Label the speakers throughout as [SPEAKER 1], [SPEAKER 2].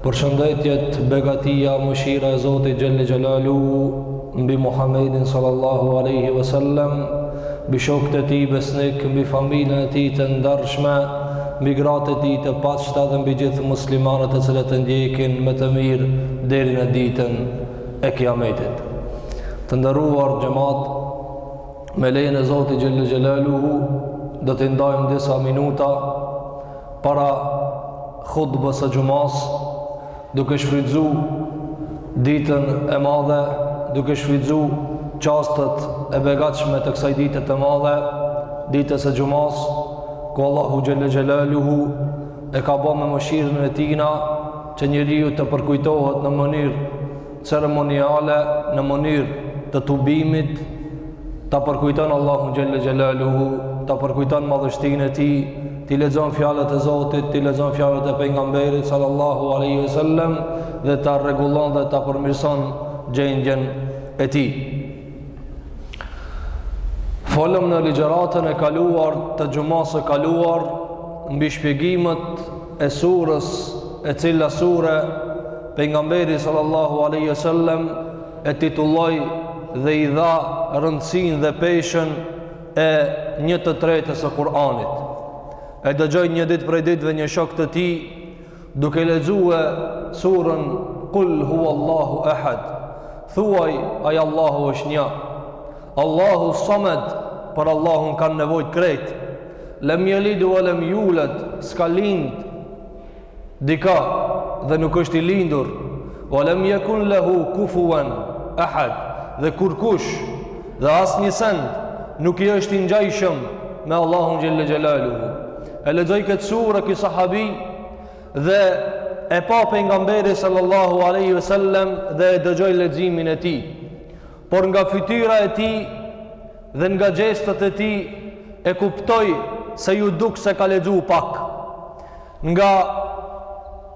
[SPEAKER 1] Përshëndetjet, begatia, mëshira e Zotit xhelle xhelaluhu, mbi Muhammedin sallallahu aleyhi ve sellem, mbi shokët e tij besnik, mbi familjen e tij të ndarshme, mbi gratë e tij të pastra dhe mbi gjithë muslimanët të cilët e ndjekin me të mirë deri në ditën e kiametit. Të nderuar xhemat, me lejen e Zotit xhelle xhelaluhu, do t'i ndajmë disa minuta, para hutbes së xhumasë, duke shfrytzu ditën e madhe, duke shfrytzu çastet e begatshme të kësaj dite të madhe, ditës së xhumasë, ku Allahu xhelle xhelaluhu e ka bo me mëshirën e tina që njeriu të përkujtohet në mënyrë ceremoniale në mënyrë të tubimit ta përkujton Allahun xhelle xhelaluhu, ta përkujton madhështinë e tij, t'i lexon fjalët e Zotit, t'i lexon fjalët e pejgamberit sallallahu alaihi wasallam dhe ta rregullon dhe ta përmirëson gjendjen e tij. Folëm në ligjëratën e kaluar të xhumasë së kaluar mbi shpjegimet e surës e cila sure pejgamberi sallallahu alaihi wasallam e titulloi dhe i dha rëndësinë dhe peshën e një të tretës së Kur'anit. E dëgjoi një ditë prej ditëve një shok të tij duke lexu surën Kul huwallahu ahad. Thuaj ai Allahu është një. Allahu Samad, për Allahun kanë nevojë krejt. Lem yelid wa lem yulad, s'ka lind dika dhe nuk është i lindur. Wa lem yekun lehu kufuwan ahad, dhe kurkush dhe asnjë send nuk i është i ngjajshëm me Allahun xhelle xhelaluhu. E lexoi këtë sure ky sahabi dhe e pa pejgamberi sallallahu alaihi wasallam dhe e dëgjoi leximin e tij. Por nga fytyra e tij dhe nga gjestet e tij e kuptoi se iu duk se ka lexu pak. Nga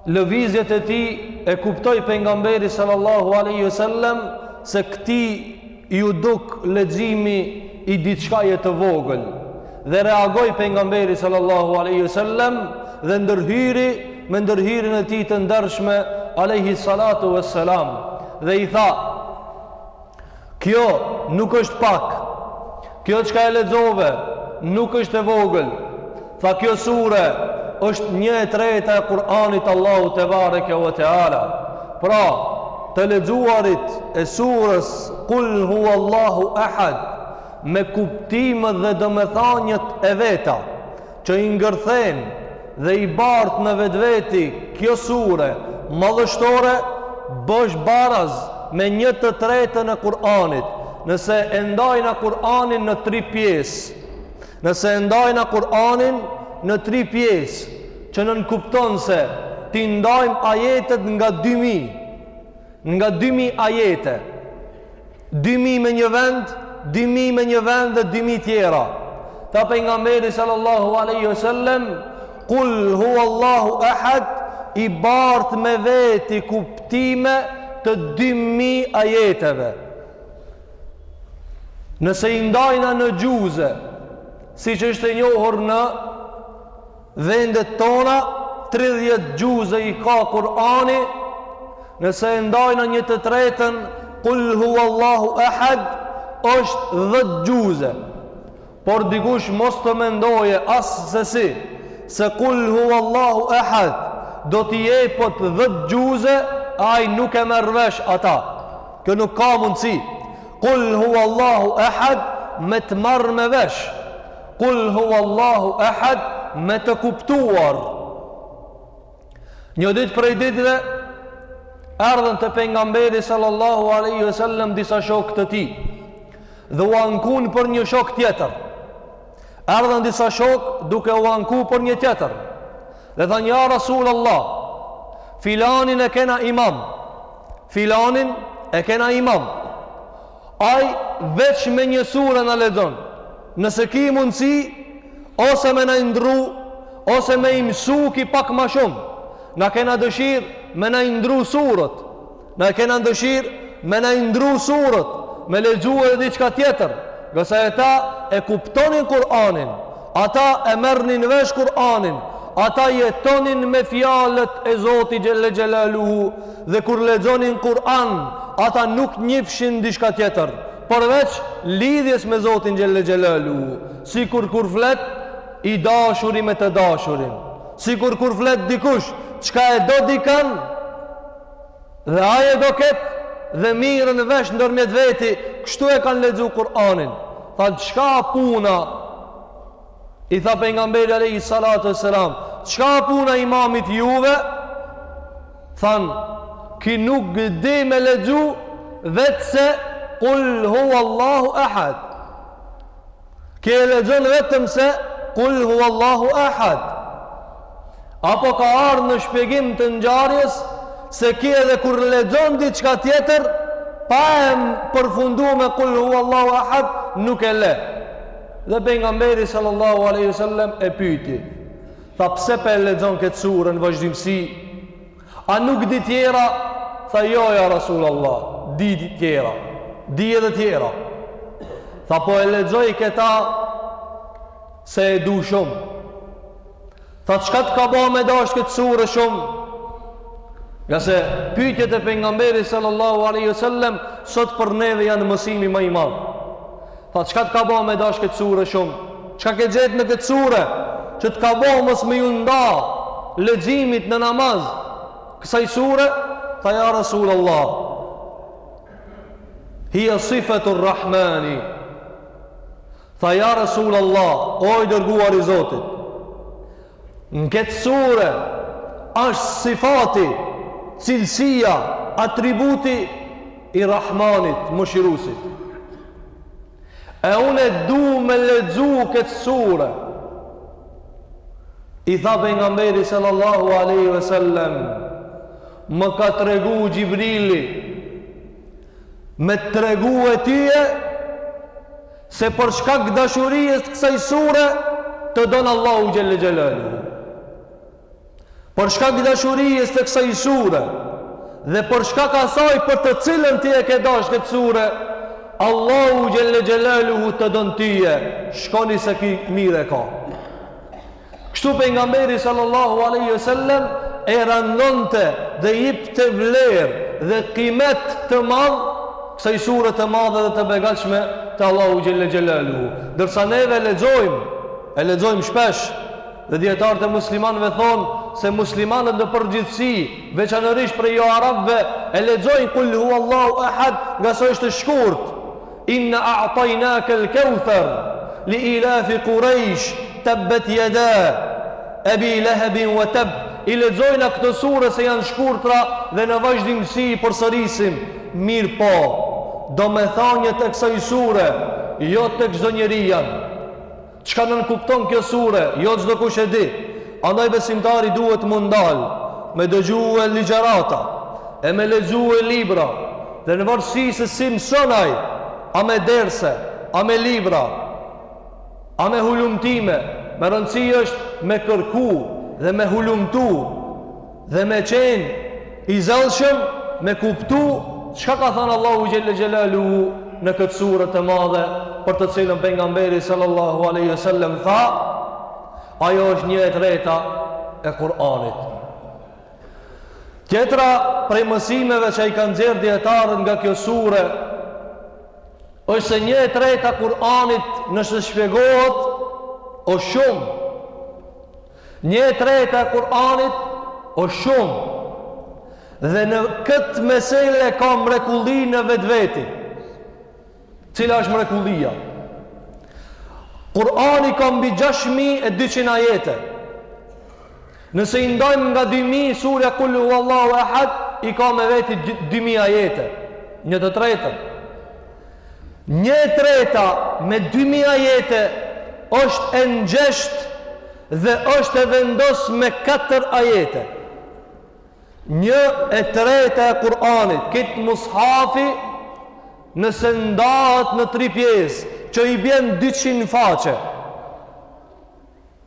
[SPEAKER 1] lëvizjet e tij e kuptoi pejgamberi sallallahu alaihi wasallam se këtij iu duk leximi i diçkaje të vogël. Dhe reagoi pejgamberi sallallahu alaihi wasallam dhe ndërhyri me ndërhyrjen e tij të ndarshme alaihi salatu wassalam dhe i tha: Kjo nuk është pak. Kjo çka e lexove nuk është e vogël. Tha kjo sure është një e treta e Kur'anit Allahu tebareke ve teala. Pra, të lexuarit e surës Kul huwallahu ahad me kuptimet dhe domethëniet e veta që i ngërthen dhe i bart në vetveti kjo sure madhështore bash baraz me një të tretën e Kur'anit nëse e ndajna Kur'anin në tri pjesë nëse e ndajna Kur'anin në tri pjesë që nënkupton se t'i ndajmë ajetet nga 2000 nga 2000 ajete 2000 me një vend 2000 me një vend dhe 2000 tjera tha pejgamberi sallallahu aleyhi ve sellem kul hu allahu ahad i bart me veti kuptime të 2000 ajeteve nëse i ndajna në xhuze siç është e njohur në Vendet tona tridhjetë xhuze i ka Kur'ani, nëse e ndajna një të tretën Kul huwallahu ahad është 10 xhuze. Por dikush mos të mendoje as se si se Kul huwallahu ahad do t'i jepet 10 xhuze, ai nuk e merr vesh ata. Kjo nuk ka mundësi. Kul huwallahu ahad me të marr me vesh. Kul huwallahu ahad me të kuptuar. Një ditë prej ditëve erdhën te pejgamberi sallallahu alaihi wasallam disa shokë të tij dhe u ankun për një shok tjetër. Erdhën disa shokë duke u anku për një tjetër. Dhe thanë ja Rasul Allah, filanin e kena imam, filanin e kena imam, Ai veç me një sure na lexon. Nëse ki mundësi ose me na e ndrru ose me mësu ki pak ma shumë. Na kena dëshirë me na ndrru suret. Na kena dëshirë me na ndrru suret, me lexu edhe diçka tjetër. Ngase ata e kuptonin Kur'anin, Ata e merrnin vesh Kur'anin, ata jetonin me fjalët e Zotit xhelle xhelaluhu dhe kur lexonin Kur'an, ata nuk njifshin diçka tjetër, përveç lidhjes me Zotin xhelle xhelaluhu. Sikur kur flet i dashuri me të dashurin, sikur kur flet dikush çka e do dikan, Dhe ai e do ket dhe mirren vesh ndërmjet veti, kështu e kanë lexu Kur'anin. Than çka puna? I tha pejgamberi alayhi salatu wasalam, çka puna e imamit juve? Than ki nuk gdi me lexu vetëse kul huwallahu ahad. Ky e lexon vetëm se Kul huwallahu ahad. Apo ka ardhur në shpjegim të ngjarjes se ky edhe kur lexon diçka tjetër pa e përfundu me Kul huwallahu ahad nuk e le. Dhe pejgamberi sallallahu alaihi wasallam e pyeti. Tha pse po e lexon këtë sure në vazhdimsi? A nuk di tjera? Tha, Jo, ja Rasulallah, di tjera, di edhe tjera. Tha, po e lexoj këta se e du shumë. Tha, çka të ka ba me dashtë këtë sure shumë? Ngase pyetjet e pejgamberit sallallahu alaihi wasallam, sot për neve janë mësimi ma i madh. Tha çka të ka ba me dash këtë sure shumë? Çka ke gjetë në këtë sure? Që të ka ba mos me ju nda leximit në namaz kësaj sure? Tha ja Rasul Allah. Hia sifatur Rahmani. Tha ja Rasul Allah, o i dërguar i Zotit. Në këtë sure është sifati, cilësia, atributi i Rahmanit, Mëshiruesit. E unë du me lexu këtë sure. I tha pejgamberi sallallahu alaihi wasallam, ma ka tregu Xhibrili me t'tregue tyje Se për shkak dashurisë të kësaj sure të don Allahu xhelle xhelalu. Për shkak dashurisë të kësaj sure dhe për shkak asaj për të cilën ti e ke dash këtë sure, Allahu xhelle xhelalu të don tyje, shkoni se ky mire ka. Kështu pejgamberi sallallahu alaihi wasallam e randonte dhe i jepte vlerë dhe kimet të madh kësaj sure të madhe dhe të begatshme te Allahu xhelle xhelaluhu. Ndërsa neve e lexojmë, e lexojmë shpesh dhe dietarët e muslimanëve thonë se muslimanët në përgjithësi, veçanërisht prej jo arabëve, e lexojnë kul huwallahu ahad, ngase është e shkurt. Inna a'taynak al kawthar li ilaf quraysh tabbat yada abi lahab wa tab i lexojnë këto sure se janë shkurtra dhe në vazhdimësi i përsërisim mirëpo domethaniet e kësaj sure jo tek çdo njeri janë Çka nënkupton kjo sure, jo çdo kush e di. Andaj besimtari duhet mu ndalë me dëgju ligjërata e me lexue libra dhe në varësi se si mëson ai, a me derse, a me libra, a me hulumtime, me rëndësi është me kërku dhe me hulumtu, dhe me qenë i zellshëm me kuptu çka ka thanë Allahu xhelle xhelaluhu në këtë sure të madhe për të cilën pejgamberi sallallahu alejhi ue selem tha ajo është një e treta e Kur'anit. Tjetra prej mësimeve që i kanë nxjerrë dijetarët nga kjo sure është se një e treta e Kur'anit nëse shpjegohet o shumë Një e treta e Kur'anit o shumë dhe në këtë mesele ka mrekulli në vetveti. Cila është mrekullia? Kur'ani ka mbi 6200 ajete. Nëse i ndajmë nga 2000 surja Kul huvallahu ehad, i ka me veti 2000 ajete. Një të tretën. Një e treta me dy mijë ajete është e ngjeshtë dhe është e vendos me katër ajete. Një e treta e Kur'anit, ket mus'hafi nëse ndahet në tri pjesë, që i bjen 200 faqe.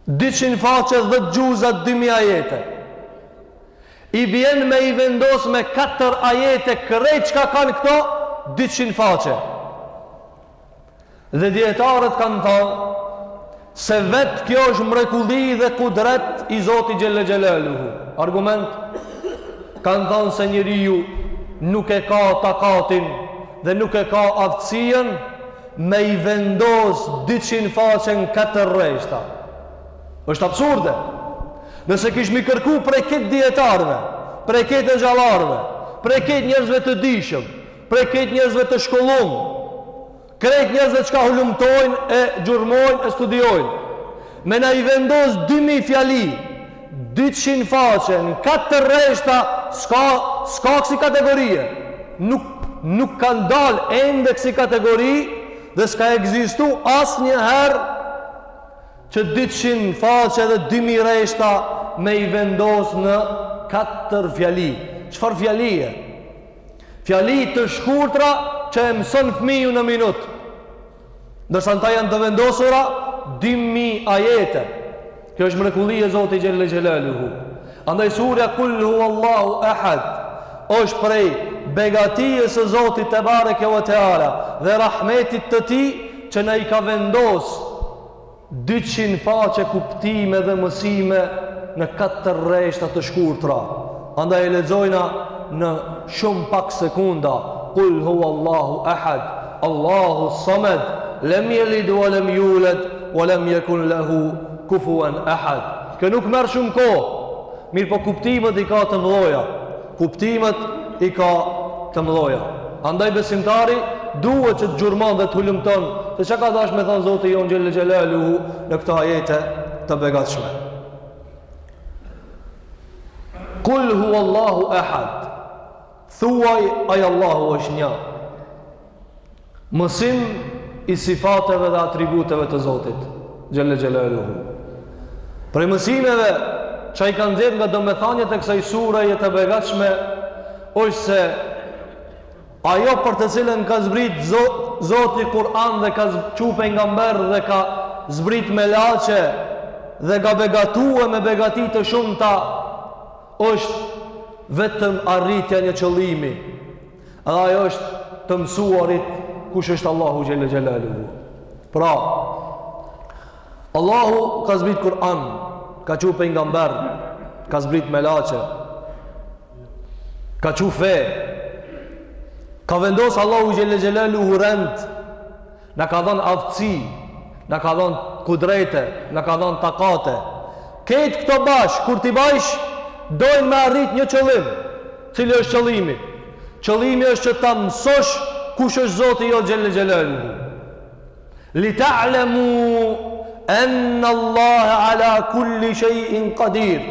[SPEAKER 1] Dyqind faqe dhjetë xhuza dy mijë ajete i bjen me i vendos me katër ajete krejt çka kanë këto dyqind faqe dhe dijetarët kanë thanë se vetë kjo është mrekulli dhe kudret i Zotit xhelle xhelaluhu argument kanë thanë se njeriu nuk e ka takatin dhe nuk e ka aftësinë me i vendos dyqind faqe në katër rreshta. Është absurde. Nëse kishim i kërku prej krejt dijetarëve, prej krejt hoxhallarëve, prej krejt njerëzve të dijshëm, prej krejt njerëzve të shkollum, krejt njerëzve çka hulumtojnë e gjurmojnë e studiojnë, me na i vendos 2000 fjali dyqind faqe në katër rreshta s'ka s'ka kësi kategorie nuk nuk kanë dalë ende kësi kategori dhe s'ka ekzistu asnjëherë që dyqind faqe dhe dy mijë rreshta me i vendos në katër fjali çfarë fjalie fjali të shkurtra që e mëson fmiju në minut Ndërsa në ta janë të vendosura 2000 ajete. Kjo është mrekulli e Zotit xhelle xhelaluhu. Andaj surja Kul huvallahu ehad është prej begatisë së Zotit tebareke ue teala dhe rahmetit të tij që na i ka vendosë Dyqind faqe kuptime dhe mësime në katër rreshta të shkurtra. Andaj e lexojmë në shumë pak sekonda, Kul huwallahu ahad, Allahu samed, lem yelid wa lem yulad wa lem yekun lahu kufuwan ahad. Kjo nuk merr shumë kohë, mirëpo kuptimet i ka të mëdhoja. Kuptimet i ka të mëdhoja. Andaj besimtari duhet që të gjurmon dhe të hulumton se çka ka dashur me thënë Zoti jon xhelle xhelaluhu në këto ajete të begatshme. Kul huwallahu ahad. Thuaj ai Allahu është një. Mësim i sifateve dhe atributeve të Zotit, xhelle xhelaluhu. Prej mësimeve që i kanë nxjerr nga domethëniet e kësaj sureje të begatshme, është se ajo për të cilën ka zbrit Zoti Kur'an dhe ka çu pejgamberë dhe ka zbrit melaqe dhe na ka begatue me begati të shumta, është vetëm arritja një qëllimi, Edhe ajo është të mësuarit kush është Allahu xhelle xhelaluhu. Pra, Allahu ka zbrit Kur'an, ka çu pejgamber, ka zbrit melaqe, ka çu fe, ka vendos Allahu xhelle xhelaluhu rend, Na ka dhënë aftësi, na ka dhënë kudrete, na ka dhënë takate. Krejt këto bash, kur t'i bajsh, dojnë me arrit një qëllim. Cili është qëllimi? Qëllimi është që ta mësosh kush është Zoti jonë xhelle xhelaluhu. Li ta'lemu enne Allahe ala kulli shejin kadir.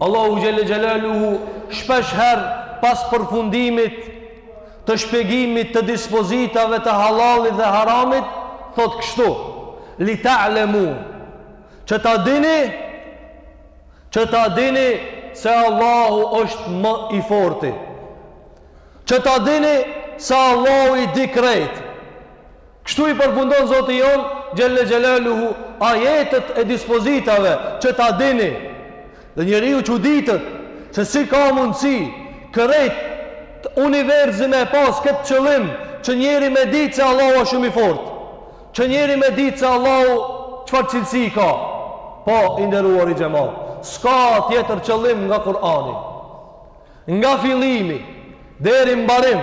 [SPEAKER 1] Allahu xhelle xhelaluhu shpesh herë pas përfundimit të shpjegimit të dispozitave të hallallit dhe haramit thotë kështu, Li ta'lemu, që ta dini, që ta dini se Allahu është më i forti. Që ta dini se Allahu i di krejt. Kështu i përfundon Zoti jonë, xhelle xhelaluhu, ajetet e dispozitave që ta dini. Dhe njeriu çuditet, se si ka mundësi, krejt universi me pas këtë qëllim, që njeri me ditë se Allahu a shumë i fortë, që njeri me ditë se Allahu çfarë cilësi ka, po, i nderuari xhemat, s'ka tjetër qëllim nga Kur'ani, nga fillimi, deri mbarim,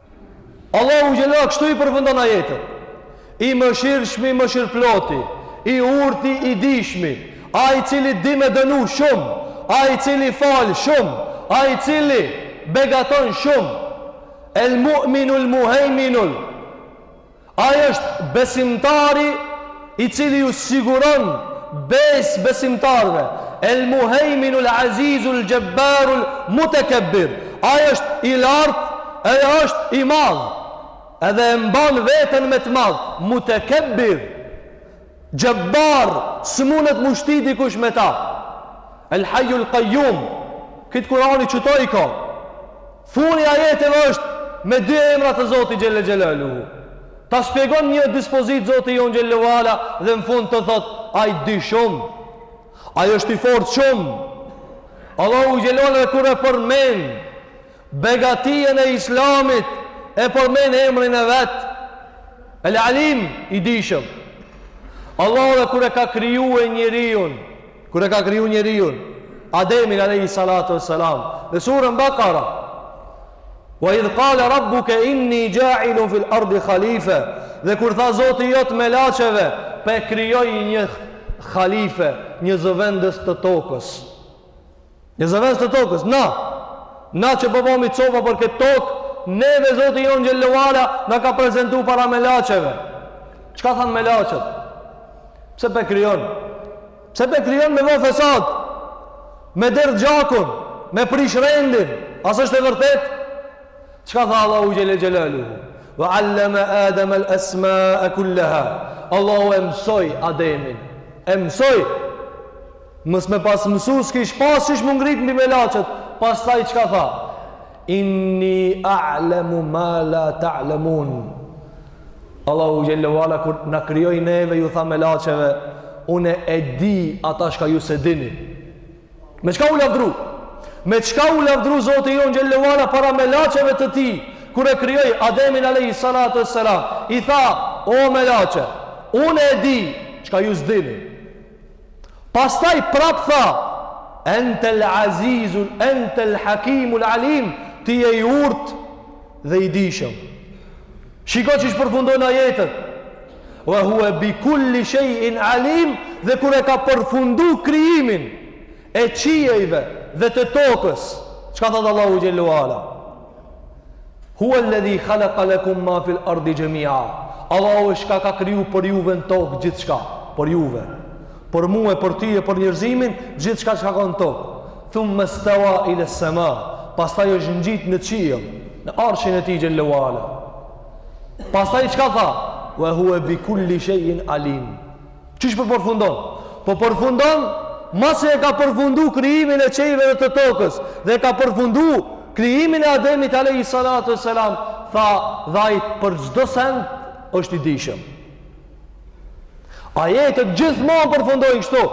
[SPEAKER 1] Allahu xhelle kështu i përfundon ajetet. I mëshirshmi, mëshirëploti, i urti, i dijshmi, ai i cili di me dënu shumë, ai i cili fal shumë, ai i cili begaton shumë, el mu'minul muhejminul, Ai është besimtar i cili ju siguron besë besimtarëve, El-Muhejminul Azizul Gjebbarul Mutekebbir, Ai është i lartë edhe është i madh, edhe e mban veten me të madh, Mutekebbir, Gjebbar, s'munet mu shti dikush me ta. El Hajju El Kajjum, këtë Kurani që to i ka. N'fun t'ajeteve është me dy emra të Zotit xhel-le xhelaluhu. Ta spjegon një dispozitë Zoti jonë xhel-le ue ala dhe në fund të thotë, Ai di shumë, Ai është i fort shumë. Allahu xhel-le ue ala dhe kur e përmend, Begatien e Islamit e përmend emrin e vet. El Alim i dijshëm. Allahu dhe kur e ka kriju njeriun, kur e ka kriju njeriun, Ademin alayhi salatu wassalam, në surën Bakara, Wa idh qala rabbuka inni ja'ilun fil ardi khalifa, dhe kur tha Zoti jot melaqeve, pe krijoj një khalife, një zëvendës të tokës. Një zëvendës të tokës, na, na që po bëmi copa për këtë tokë, neve Zoti jonë xhel-le ue ala na ka prezentu para melaqeve. Çka thanë melaqet? Pse pe krijon? Pse pe krijon me ba fesat? Me derdh gjakun? Me prish rendin? A s'është e vërtetë? Çka tha Allahu xhel-le xhelaluhu? Ve alleme Ademel esmae kulleha. Allahu e mësoi Ademin. E mësoi. Mos me pas mësu s'kish pas qysh mu ngrit mbi melaqet. Pastaj çka tha? Inni a'lamu ma la ta'lamun. Allahu xhel-le ue ala kur na krijoi neve ju tha melaqeve, unë e di ata çka ju s'e dini. Me çka u lavdru? Me çka u lavdru Zoti jonë xhel-le ue ala para melaqeve të tij? Kur e krijoi Ademin alayhi salatu wassalam, i tha, o melaqe, unë e di çka ju s'dini. Pastaj prap tha, Entel azizul, entel hakimul alim, ti je i urtë dhe i dijshëm. Shiko qysh përfundojnë ajetet. Wa huwa bi kulli shay'in alim, dhe kur e ka përfundu krijimin e qiejve dhe të tokës, çka thotë Allahu xhel-le ue ala? Huel-ledhi khalaka lekum ma fil ardi xhemia. Allahu është çka ka kriju për juve në tokë gjithçka. Për juve. Për mu e për ty e për njerëzimin, gjithçka çka ka në tokë. Thumme stewa iles-sema. Pastaj është ngjit në qiell. Në arshin e tij xhel-le ue ala. Pastaj çka tha? Ve hua bi kulli shejin alim. Qysh po përfundon? Po përfundon masi e ka përfundu krijimin e qiejve dhe të tokës dhe e ka përfundu krijimin e Ademit alayhi salatu wassalam tha edhe ai për çdo send është i dijshëm. Ajetet gjithmonë përfundojnë kështu.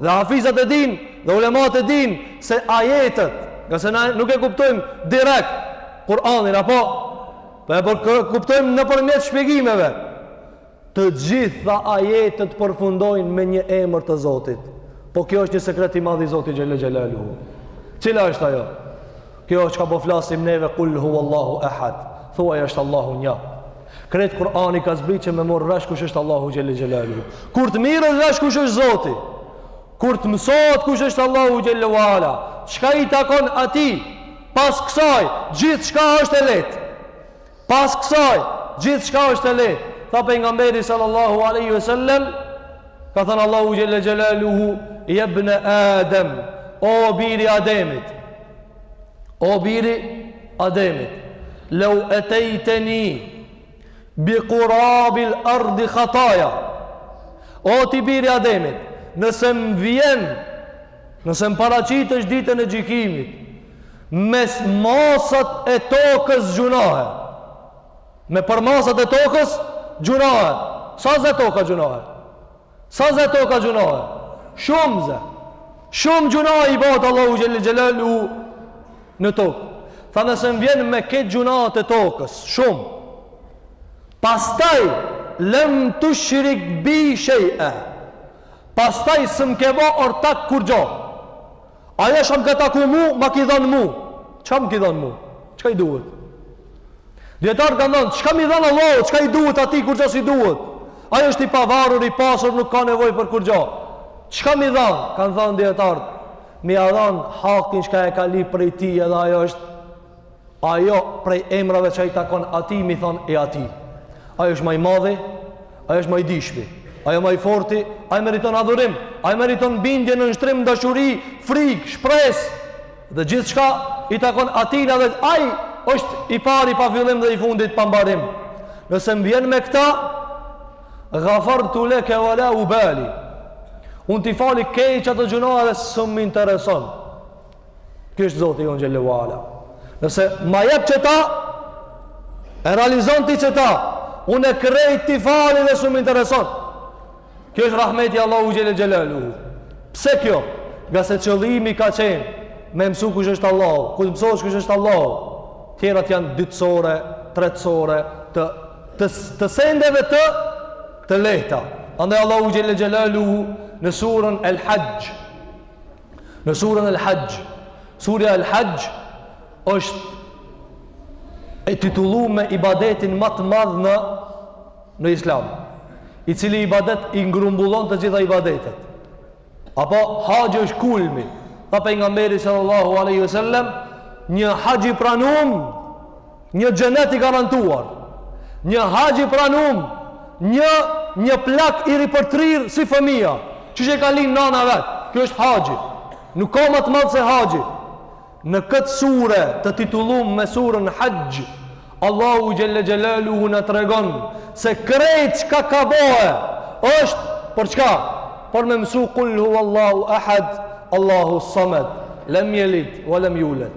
[SPEAKER 1] Dhe hafizat e dinë dhe ulemat e dinë se ajetet, nga se na nuk e kuptojmë direkt Kur'anin apo po e kuptojmë nëpërmjet shpjegimeve. Të gjitha ajetet përfundojnë me një emër të Zotit. Po kjo është një sekret i madh i Zotit xhelle xhelaluhu. Cila është ajo? Kjo çka po flasim neve kul huwallahu ahad. Thuaj është Allahu një. Krejt Kur'ani ka zbrit që me marrë vesh kush është Allahu xhelle xhelaluhu. Kur të merret vesh kush është Zoti. Kur të mësohet kush është Allahu xhelle ve ala. Çka i takon atij, pas kësaj, gjithçka është e lehtë. Pas kësaj, gjithçka është e lehtë. Tha pejgamberi sallallahu alaihi wasallam, ka thënë Allahu xhelle xhelaluhu, "Ya ibn Adam, o bir i Ademit, o bir i Ademit, law ataytani bi qurabil ard khataya." O ti bir i Ademit, nëse më vjen, nëse më paraqitesh ditën e gjykimit me masat e tokës gjynahe me përmasat e tokës gjynahe sa zë toka gjynahe sa zë toka gjynahe shumë zë shumë gjynahe i bëhet Allahut xhelle xhelaluhu në tokë tha nëse më vjen me këto gjynahe të tokës shumë pastaj lem tushrik bi shejen pastaj s'më ke bo ortak kurgjo Ajo është hak, këtë hakun mu, ma ki dhanë mu. Çka më ki dhanë mu? Çka i duhet? Dijetarët kanë thanë, çka me i dhanë Allahut, çka i duhet atij, kurgjo s'i duhet. Ai është i pavarur, i pasur, nuk ka nevojë për kurgjo. Çka me i dhanë? Kanë thanë dijetarët, me ia dhanë hakin çka e ka lyp prej ti edhe ajo është Ajo prej emrave që i takon atij me i thonë atij. Ai është ma i madhi, ai është ma i dijshmi, ai është ma i forti, ai meriton adhurim, ai meriton bindje, nënshtrim, dashuri, frikë, shpresë dhe gjithçka i takon atijna dhe ai është i pari pa fillim dhe i fundit pa mbarim. Nëse më vjen me këta, gafar tu leke wala u bali. Unë t'i fali krejt qato gjynahe dhe s'më intereson. Ky është Zoti jonë xhelle ve ala. Nëse ma jep qita, e realizon ti qita, unë e krejt ti fali dhe s'um intereson. Ky është rahmeti Allahut xhelle xhelaluhu. Pse kjo? Ngase qëllimi ka qenë, me mësu kush është Allahu, kur ta mësosh kush është Allahu, tjerat janë dytësore, tretësore, të, të, të sendeve të, të lehta. Andaj Allahu xhelle xhelaluhu, në surën El Haxh, Në suren El Haxh, surja El Haxh është e titullu me ibadetin më të madh në në islam, i cili ibadet i ngrumbullon të gjitha ibadetet. Apo haxhi është kulmi. Tha pejgamberi sallallahu alaihi wasallam, një haxh i pranum Një xhenet i garantuar, një haxh i pranum, një një plak i ripërtërirë si fëmija, që që e ka lind nana vetë, kjo është haxhi, nuk ka më të madhë se haxhi. Në këtë sure të titullum me surën haxhë, Allahu xhelle xhelaluhu na tregon se krejt çka ka bahet, është për çka? Për me mësu kul huvallahu ahad, Allahu samed, lem jelid, ve lem juled.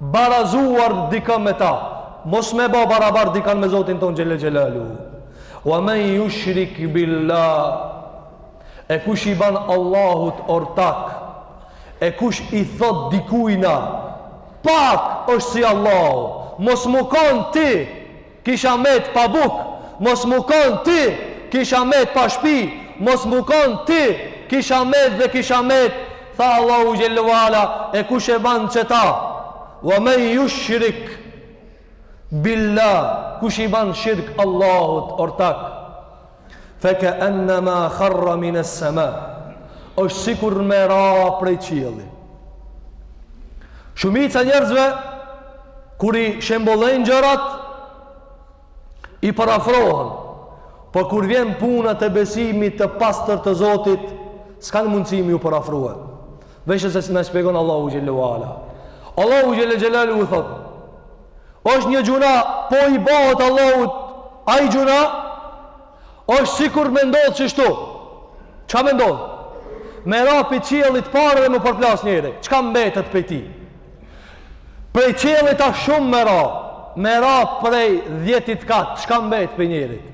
[SPEAKER 1] barazuar dikë me ta mos me ba barabar dikan me Zotin ton xhelle xhelaluhu wa men jushrik billah e kush i ban Allahut ortak e kush i thot dikujna pak është si Allahu mos me kon ti Kisha met pa buk, mos me kon ti, kisha met pa shpi, mos me kon ti, kisha met dhe kisha met, tha Allahu xhelle ve ala, e kush e ban qita, wa men jushrik billah, kush i ban shirk Allahut ortak, Fe ke enne ma kharra mines sema është sikur me ra prej qielli Shumica njerëzve Kur i shembullejnë gjërat I parafrojnë Po kur vjen puna te besimi i pastër te zotit S'kanë mundësi me iu parafru Veçëse na shpjegon Allahu xhelle ve ala Allahu xhelle xhelaluhu thotë është një gjynah që i bëhet Allahut ai gjynah është sikur me ndodh qështu çka me ndodh me ra pi qiellit t'parë dhe me u përplas njeri çka mbetet prej tij prej qiellit a shumë me ra me ra prej dhjetit kat çka mbet prej njerit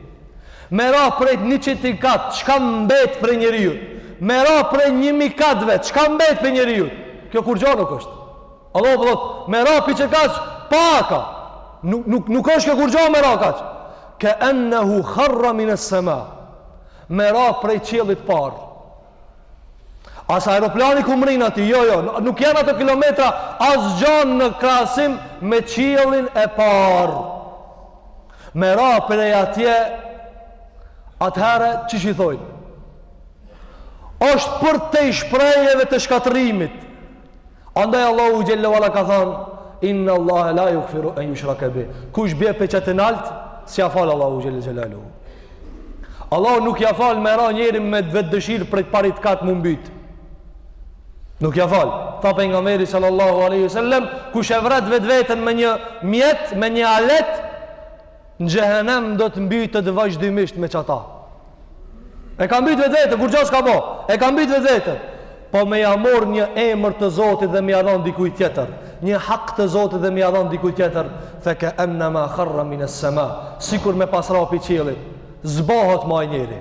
[SPEAKER 1] me ra prej njëzetit kat çka mbet prej njeriut me ra prej një mijë kateve çka mbet prej njeriut kjo kurgjo nuk është Allahu po thotë, me ra pi çe kat, paka. Nuk nuk nuk është kjo kurgja me ra kat. Ka annahu kharra min as-sama. Me ra prej qiellit të parë. As aeroplani nuk mrin aty, jo, jo, nuk janë ato kilometra asgjo në krahasim me qiellin e parë. Me ra prej atje atëherë qysh i thojnë. Është përtej shprehjeve të shkatërrimit. Andaj Allahu xhelle wala ka thënë Inna Allaha la yughfiru an yushraka bih. Kush bie pi çe kat nalt, s'ia fal Allahu xhelle xhelalu. Allahu nuk ia fal me ra njeri me vetë dëshirë prej t'parit kat m'u mbyt. Nuk ia fal. Tha pejgamberi sallallahu alaihi wasallam, kush e vret vetveten me një mjet, me një alet, Në xhehenem do të mbytet vazhdimisht me qata. E ka mbyt vetveten, kurgja s'ka bo, e ka mbyt vetveten. Po me ja mor një emër të Zotit dhe me ja dhan dikuj tjetër, një hak të Zotit dhe me ja dhan dikuj tjetër, fe ke ennema kharra mine sema, sikur me pas ra pi qiellit, s'bohet ma ai njeri.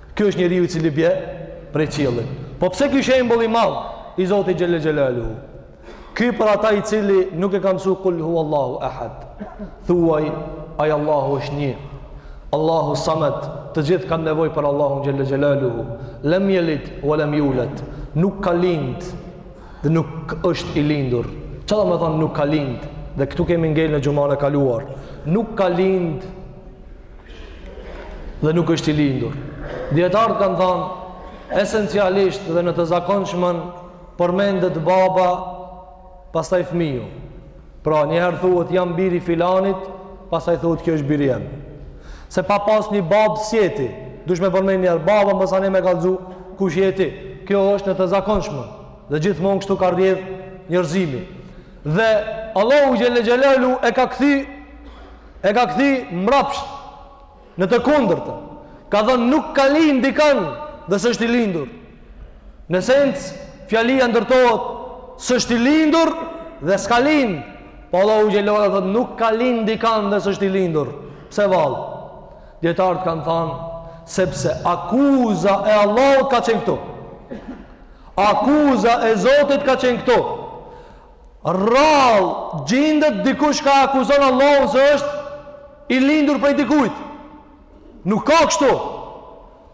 [SPEAKER 1] Ky është njeriu i cili bje prej qiellit. Po pse ky shembull i madh i Zotit xhel xhelalu? Ky për ata i cili nuk e kanë mësu kul hu Allahu ahad. Thuaj ai Allahu është një. Allahu samed, të gjithë kanë nevojë për Allahun xhel xhelalu. Lem yelid wa lem yulad. Nuk ka lind dhe nuk është i lindur. Çka domethënë nuk ka lind? Dhe këtu kemi ngel në xhumanë e kaluar. Nuk ka lind dhe nuk është i lindur. Dijetarët kanë thanë, esencialisht dhe në të zakonshmën, përmendet baba, pastaj fëmiju. Pra, njëherë thuhet, jam bir i filanit, pastaj thuhet, ky është biri jem. Se pa pas një babë s'je ti, duhet me përmend njëherë babën, masane me kallëzu kush je ti, kjo është në të zakonshmën. Dhe gjithmonë kështu ka rrjedhë njerëzimi. Dhe Allahu xhelle xhelalu e ka kthy e ka kthy mbrapsht në të kundërtën. Ka thënë nuk ka lind dikën dhe s'është i lindur. Në sens fjalia ndërtohet s'është i lindur dhe s'ka lind. Po Allahu xhelala thot nuk ka lind dikën dhe s'është i lindur. Pse vallë? Dijetarët kanë thënë sepse akuza e Allahut ka qenë këtu. Akuza e Zotit ka qenë këtu. Rrallë gjindet dikush që e akuzon Allahun se është i lindur prej dikujt. Nuk ka kështu.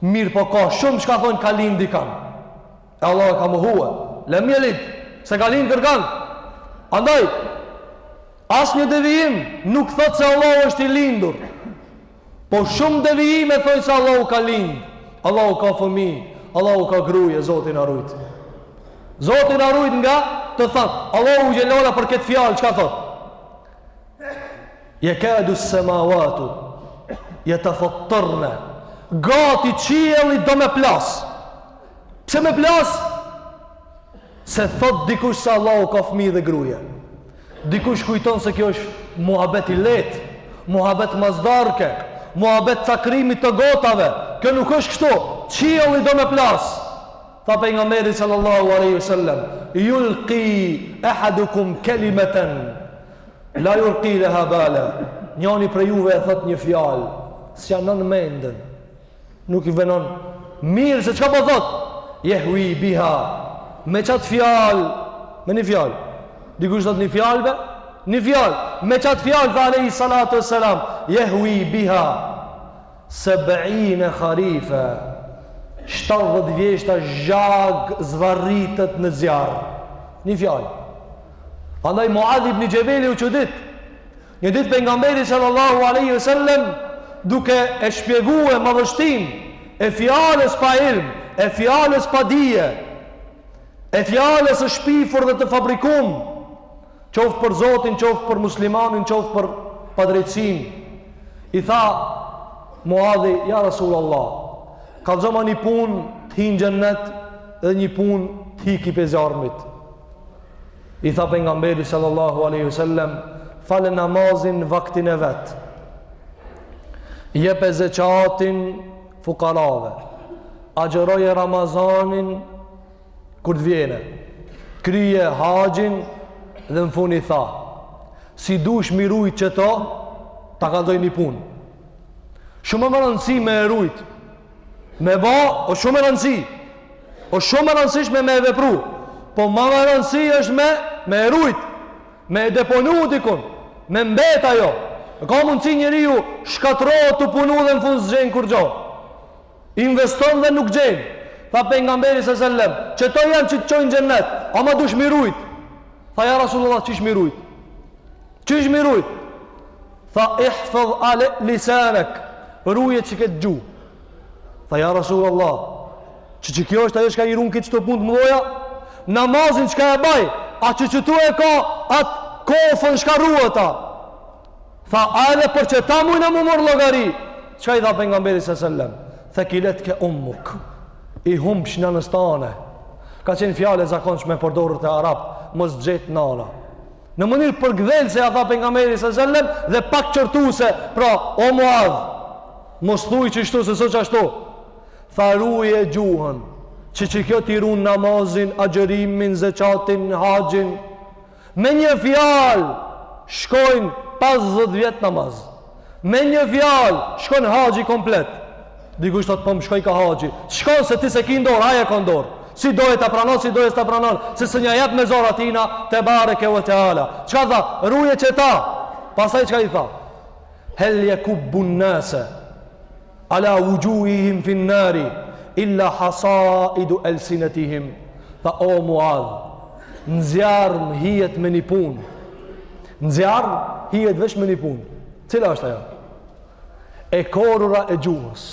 [SPEAKER 1] Mirëpo ka shumë që thonë ka lind dikan. E Allahu e ka mohu. Lem jelid, s'e ka lind kërkan. Andaj, asnjë devijim nuk thotë se Allahu është i lindur. Po shumë devijime thojnë se Allahu ka lind, Allahu ka fëmi, Allahu ka gruje, Zoti na rujt. Zoti na rujt nga të thot, Allahu xhelala për këtë fjalë çka thot? Jekadu samawatu jetefattarna. Gati qielli do me plas. Pse me plas? Se thot dikush se Allahu ka fëmijë dhe gruje. Dikush kujton se kjo është muhabet i lehtë, muhabet masdarke, muhabet cakrrimit të gotave. Kjo nuk është kështu. Qielli do me plas. Tha pejgamberi sallallahu alaihi wasallam, "Yulqi ahadukum kalimatan la yulqi laha bala." Njoni prej juve e thot një fjalë, s'ja vnon mendën. Nuk i venon mirë se çka po thot. Yahwi biha. Me qat fjalë, me një fjalë. Dikush thot një fjalë be, një fjalë. Me qat fjalë tha alejhi salatu selam, Yahwi biha. Sab'ina kharifa. 70 vjeshta zhag zvarritet në zjarr. Një fjalë. Andaj Muadh ibni Xhebeli u çudit. Një ditë Pejgamberi sallallahu alejhi ve sellem duke e shpjegue madhështinë e fjalës pa ilm, e fjalës pa dije, e fjalës së shpifur dhe të fabrikum, qoftë për Zotin, qoftë për muslimanin, qoftë për padrejtësin, i tha Muadhi, ja Rasul Allah, kallzoma një punë të hi n'xhennet dhe një punë të hiki pej zjarmit. I tha pejgamberi sallallahu alaihi wasallam, fale namazin vaktin e vet. Jepe zekatin fukarave. Agjëroje Ramazanin kur të vjene. Kryje haxhin dhe në fund i tha, si dush m'i rujt qeto, ta kallzoj një punë. Shumë me rëndësi me e rujt, Me ba, o shumë e rëndësi. O shumë e rëndësishme me e vepru. Po ma me rëndësi është me, me e rujt. Me e deponu dikun. Me mbet ajo. E ka mundësi njeriu shkatërrohet tu punu dhe në fund s'gjen kurgjo. Investon dhe nuk gjen. Tha pejgamberi sallallahu alejhi ve sellem. Qeto janë që të çojnë n'xhennet. Ama dush m'i rujt. Tha ja Rasulullah qysh m'i rujt. Qysh m'i rujt? Tha ihfadh alejke lisanek, ruje qëkëtë gju. Tha ja Rasul Allah, që qëkjo është ajo çka i run këto qëto punë të mdhaja, namazin çka e baj, a që që tu e ka atë kofën shka rua ta. Tha a edhe për qeta mujna m'u marrë n'llogari, çka i tha pejgamberi sallallahu alejhi ve sellem, thekiletke ummuk, i humbsh nanës tane, ka qenë fjalë e zakonshme përdorur te arabët, mos gjetë nana. Në mënyrë përkëdhelëse ia tha pejgamberi alejhi selam dhe pak qortuese, pra o Muadh, mos thuaj qeshtu se s'osht ashtu. Tha ruaje gjuhën, që që kjo t'i run namazin, agjërimin, zeqatin, haxhin. Me një fjalë shkojnë 50 vjet namaz. Me një fjalë, shkon haxhi komplet. Dikush thotë po m'shkojka haxhi. Shkon se ti s'e ke n'dorë, ai e ka n'dorë. Si do e ta pranon, si do e s'ta pranon, se s'ja jep me zor atina tebareke ve teala. Çka tha? Ruje qeta. Pastaj çka i tha? Hel jekubbun nase. Ala wujuhihim fi an-nari illa hasaidu alsinatihim. Tha o Muadh, n'zjarr hihet me një punë. N'zjarr hihet vetëm me një punë. Cila është ajo? E korrura e gjuhës.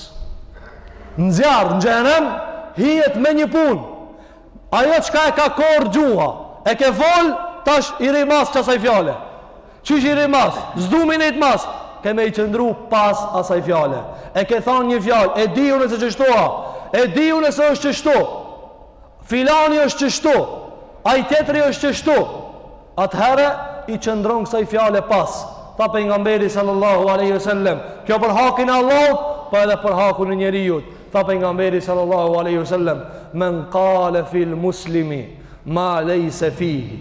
[SPEAKER 1] N'zjarr në xhehenem hihet me një punë. Ajo çka e ka korr gjuha, e ke fol, tash i rri mas qasaj fjale. Qysh i rri mas, s'du me i nejt mas, ke me i qëndru pas asaj fjale. E ke thanë një fjalë, e di unë se qeshtu a, e di unë se është qeshtu, filani është qeshtu, ai tjetri është qeshtu. Atëherë i qëndron kësaj fjale pas, tha pejgamberi sallallahu aleyhi ve sellem, kjo për hakun e Allahut, po po edhe për hakun e njeriut, tha pejgamberi sallallahu aleyhi ve sellem, men kale fil muslimi, ma lejse fihi.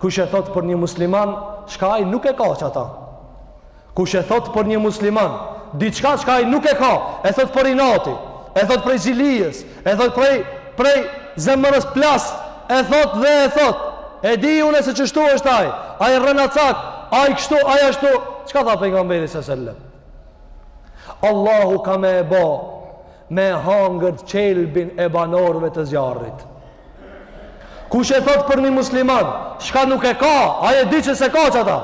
[SPEAKER 1] Kush e thotë për një musliman, çka ai nuk e ka qata. Kush e thotë për një musliman diçka çka ai nuk e ka, e thotë prej inati, e thotë prej zilisë, e thotë prej prej zemrës plas, e thotë dhe e thotë. E di unë se qeshtu është ai. Ai rrenacak, ai kështu, ai ashtu. Çka tha pejgamberi alejhi selam? Allahu ka me e bo me hangër qelbin e banorëve të zjarrit. Kush e thotë për një musliman, çka nuk e ka, ai e di që s'e ka qata.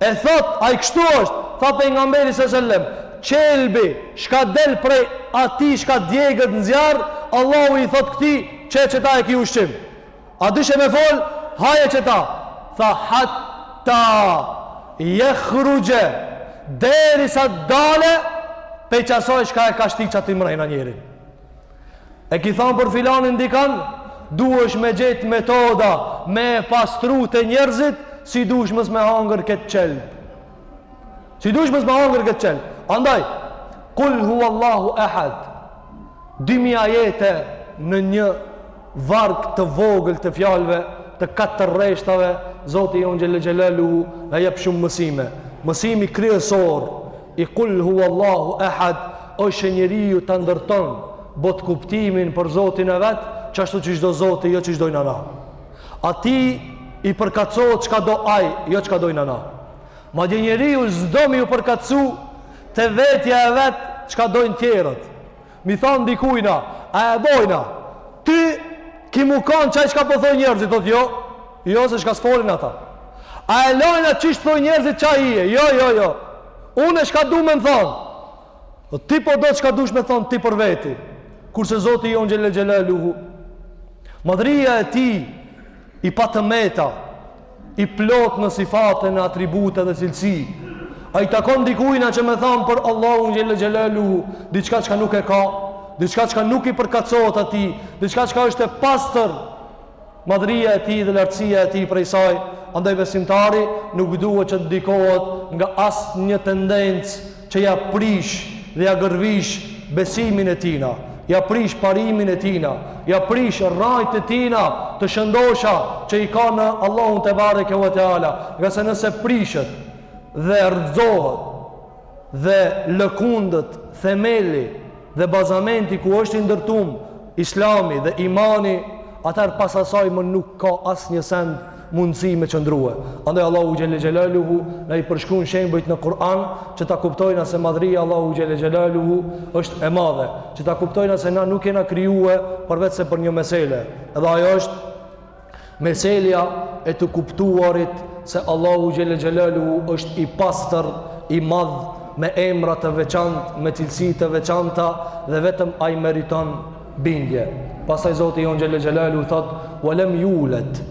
[SPEAKER 1] E thotë, ai kështu është, tha pejgamberi alejhi selam, qelbi çka del prej atij çka djeget në zjarr, Allahu i thotë këtij, qe qeta e ki ushqim. A dishe me fol? Haje qeta. Tha hatta jahruxhe derisa t'dale pej qasaj çka e ka shti qaty mrena njerin. E ki thanë për filanin dikan, duhesh me gjetë metoda me pastru te njerëzit, si dush mos me hangër këtë qelb. Si dush mos me hangër këtë qelb. Andaj, kul huvallahu ehad, dimi ajete në një varg të vogël të fjalëve, të katër rreshtave, Zoti jonë xhele xhelaluhu jep shumë mësime. Mësimi kryesor I Kul Huwallahu Ehad është që njeriu ta ndërton botëkuptimin për Zotin e vet, çashtu siç do Zoti, jo siç dojna na. Atij i përkatësohet çka do ai, jo çka dojna na. Madje njeriu s'do me ju përkatësu te vetja e vet çka dojnë tjerët. M'i thanë dikujna, a e bojna? Ty ki mu kanë qaj çka po thojn njerëzit, thotë jo, jo se çka s'folin ata. A e lajna qysh thojn njerëzit qaj je, jo, jo, jo. Unë çka du me më thanë. Po ti po do çka dush me thanë ti për veti. Kurse Zoti jonë xhelle xhelaluhu. Madhria e tij i pa të meta, i plotë në sifate, në atribute dhe cilësi. A i takon dikujna që me thanë për Allahun xhelle xhelaluhu, diçka çka nuk e ka, diçka çka nuk i përkatësohet atij, diçka çka është e pastër, madhëria e tij dhe lartësia e tij prej saj, andaj besimtari nuk duhet që të ndikohet nga asnjë tendencë, që ja prish dhe ja gërvish besimin e tina, ja prish parimin e tina, ja prish rrajt e tina të shëndosha që i ka në Allahun tebareke ve teala, ngase nëse prishet dhe rrëzohet dhe lëkundet themeli dhe bazamenti ku është i ndërtum islami dhe imani atëherë pas asaj më nuk ka asnjë send mundësi me qëndrue andaj Allahu xhelle xhelaluhu na i përshkrun shembujt në Kur'an që ta kuptojna se madhria Allahu xhelle xhelaluhu është e madhe që ta kuptojna se na nuk jena krijue përveçse për një mesele edhe ajo është Meselja e të kuptuarit se Allahu xhelle xhelaluhu është i pastër, i madh me emra të veçantë, me cilësi të veçanta dhe vetëm ai meriton bindje. Pastaj Zoti jonë xhelle xhelaluhu thotë: "Walem yulet"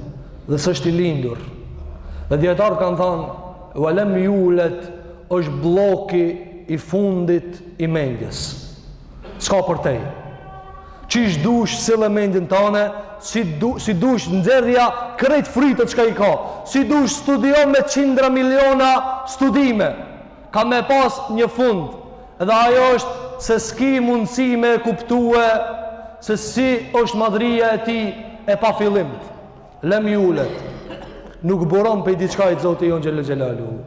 [SPEAKER 1] dhe s'është i lindur. Dhe dijetarë kanë thanë: "Walem yulet" është blloki i fundit i mendjes. S'ka përtej. Qysh dush sille mendjen tane, si, du, si dush nxerrja krejt frytet çka i ka, si dush studio me qindra miliona studime, ka me pas një fund, dhe ajo është se s'ki mundësi me e kuptue se si është madhria e tij e pafillimtë. Lem julet, nuk buron prej diçkahit Zoti jonë xhelle xhelaluhu.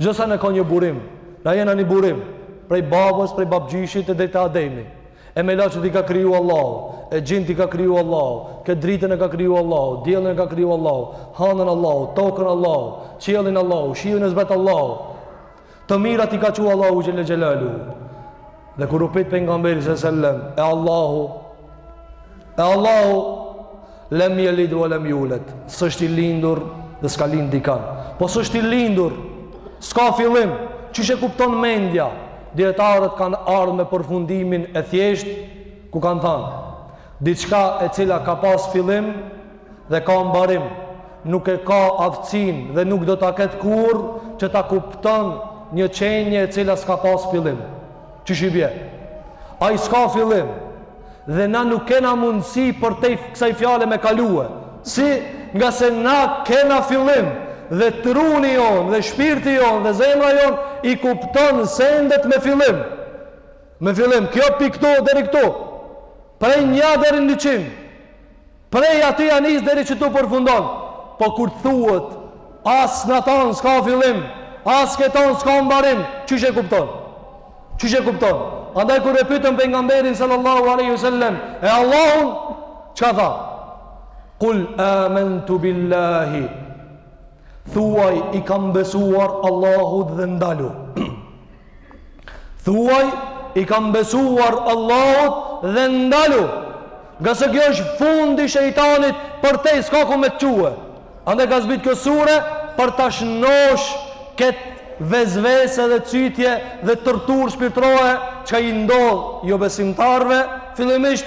[SPEAKER 1] Çdo sen e ka një burim. Na jena një burim. Prej babës, prej babgjyshit e deri te Ademi. E melaqet i ka kriju Allahu. E xhinët i ka kriju Allahu. Këtë dritën e ka kriju Allahu. Diellin e ka kriju Allahu. Hanën Allahu. Tokën Allahu. Qiellin Allahu. Shiun e zbret Allahu. Të mirat i ka çu Allahu xhelle xhelaluhu. Dhe kur u pyet pejngamberi sallallahu alajhi wasallam, e Allahu, e Allahu lem yelid wa lam yulad, s'është i lindur dhe s'ka lind dikan. Po s'është i lindur, s'ka fillim. Qysh e kupton mendja? Dietarët kanë ardhë me përfundimin e thjeshtë ku kanë thanë diçka e cila ka pas fillim dhe ka mbarim, nuk e ka aftësinë dhe nuk do ta ketë kurrë që ta kupton një qenie e cila s'ka pas fillim. Qysh i bje? Ai s'ka fillim. Dhe na nuk kena mundësi përtej kësaj fjale me kalue. Si nga se na kena fillim dhe truni jonë dhe shpirti jonë dhe zemra jonë i kupton sendet me fillim. Me fillim, kjo pi ktu deri ktu. Prej një deri n'njëqin. Prej aty ia nis deri qëtu përfundon. Po kur thuhet, as n'atë anë s'ka fillim, as n'këtë anë s'ka mbarim, qysh e kupton? Qysh e kupton? Andaj kur e pytën pejngamberin sallallahu aleyhi sallem, e Allahun, çka tha? Kul amentu billahi, Thuaj i kam besuar Allahut dhe ndalu. Thuaj i kam besuar Allahut dhe ndalu. Ngase kjo është fundi i shejtanit përtej s'ka ku me të çue. Andaj ka zbit kjo sure për ta shnosh këtë vesvese dhe cytje dhe torturë shpirtnore që i ndodh jobesimtarëve fillimisht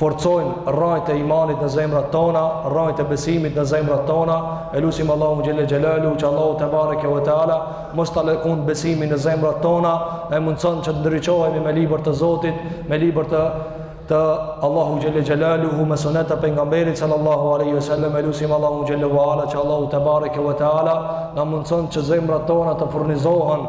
[SPEAKER 1] forcojnë rrajt e imanit në zemrat tona, rrajt e besimit në zemrat tona, e lusim Allahun Xhele Xhelaluhu, që Allahu tebareke ve teala, mos ta lëkun besimin në zemrat tona, na e mundëson që të ndriçohemi me libër të Zotit, me libër të të Allahu Xhele Xhelaluhu me sunet të pejngamberit, sallallahu aleyhi ve sellem, e lusim Allahun Xhele ve ala, që Allahu tebareke ve teala, na mundëson që zemrat tona të furnizohen,